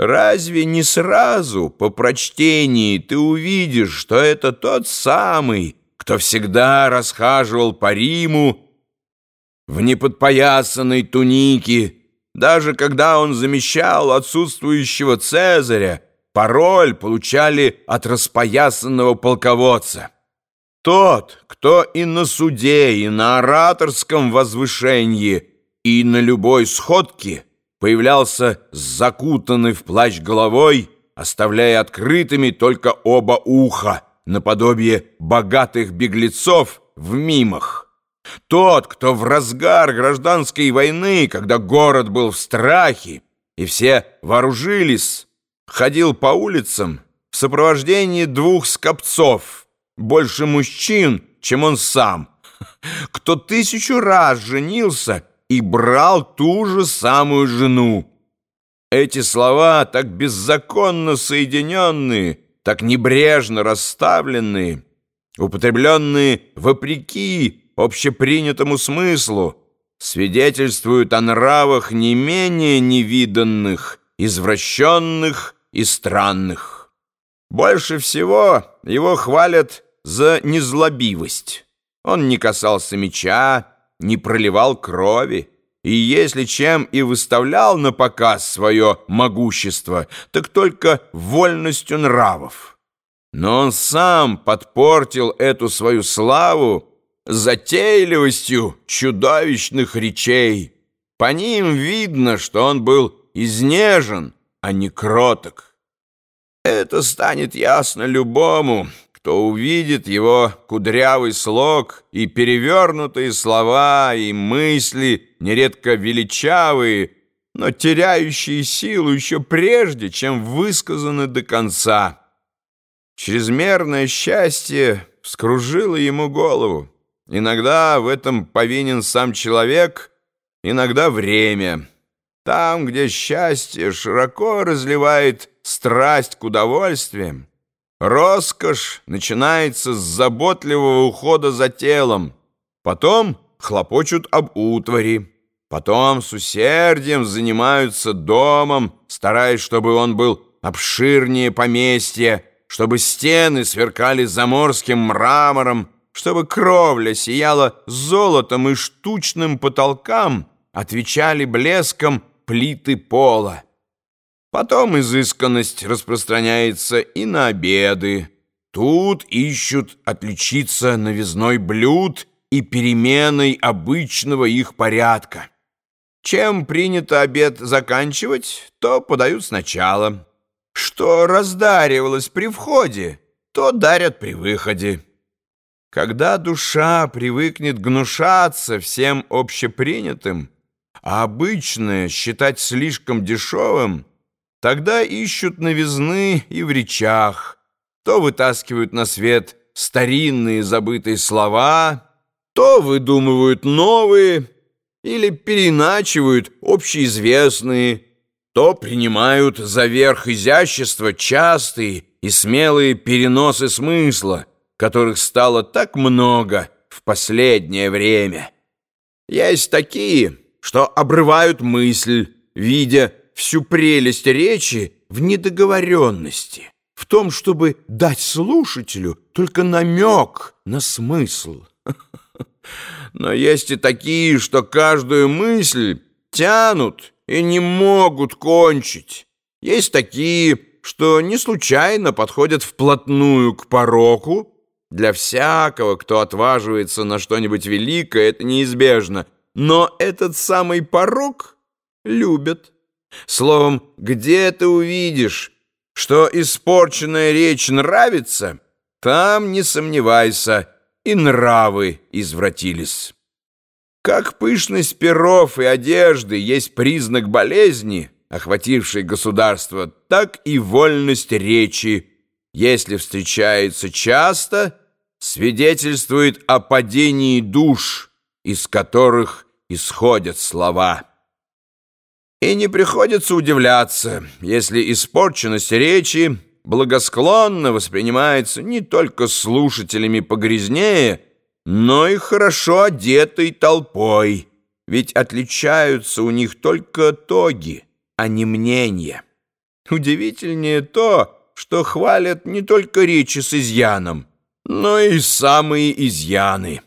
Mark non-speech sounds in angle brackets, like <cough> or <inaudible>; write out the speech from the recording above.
Разве не сразу по прочтении ты увидишь, что это тот самый, кто всегда расхаживал по Риму в неподпоясанной тунике, даже когда он замещал отсутствующего Цезаря, пароль получали от распоясанного полководца. Тот, кто и на суде, и на ораторском возвышении, и на любой сходке появлялся закутанный в плащ головой, оставляя открытыми только оба уха, наподобие богатых беглецов в мимах. Тот, кто в разгар гражданской войны, когда город был в страхе, и все вооружились, ходил по улицам в сопровождении двух скопцов, больше мужчин, чем он сам, <laughs> кто тысячу раз женился и брал ту же самую жену. Эти слова, так беззаконно соединенные, так небрежно расставленные, употребленные вопреки общепринятому смыслу, свидетельствуют о нравах не менее невиданных, извращенных и странных. Больше всего его хвалят за незлобивость. Он не касался меча, не проливал крови, и если чем и выставлял на показ свое могущество, так только вольностью нравов. Но он сам подпортил эту свою славу затейливостью чудовищных речей. По ним видно, что он был изнежен, а не кроток. Это станет ясно любому, кто увидит его кудрявый слог и перевернутые слова и мысли, нередко величавые, но теряющие силу еще прежде, чем высказаны до конца. Чрезмерное счастье вскружило ему голову. Иногда в этом повинен сам человек, иногда время. Там, где счастье широко разливает страсть к удовольствиям, Роскошь начинается с заботливого ухода за телом. Потом хлопочут об утвари. Потом с усердием занимаются домом, стараясь, чтобы он был обширнее поместья, чтобы стены сверкали заморским мрамором, чтобы кровля сияла золотом и штучным потолкам отвечали блеском плиты пола. Потом изысканность распространяется и на обеды. Тут ищут отличиться новизной блюд и переменой обычного их порядка. Чем принято обед заканчивать, то подают сначала. Что раздаривалось при входе, то дарят при выходе. Когда душа привыкнет гнушаться всем общепринятым, а обычное считать слишком дешевым — Тогда ищут новизны и в речах, то вытаскивают на свет старинные забытые слова, то выдумывают новые или переначивают общеизвестные, то принимают за верх изящества частые и смелые переносы смысла, которых стало так много в последнее время. Есть такие, что обрывают мысль, видя всю прелесть речи в недоговоренности, в том, чтобы дать слушателю только намек на смысл. <laughs> Но есть и такие, что каждую мысль тянут и не могут кончить. Есть такие, что не случайно подходят вплотную к пороку. Для всякого, кто отваживается на что-нибудь великое, это неизбежно. Но этот самый порок любят. Словом, где ты увидишь, что испорченная речь нравится, там, не сомневайся, и нравы извратились. Как пышность перов и одежды есть признак болезни, охватившей государство, так и вольность речи, если встречается часто, свидетельствует о падении душ, из которых исходят слова. И не приходится удивляться, если испорченность речи благосклонно воспринимается не только слушателями погрязнее, но и хорошо одетой толпой, ведь отличаются у них только тоги, а не мнения. Удивительнее то, что хвалят не только речи с изъяном, но и самые изъяны.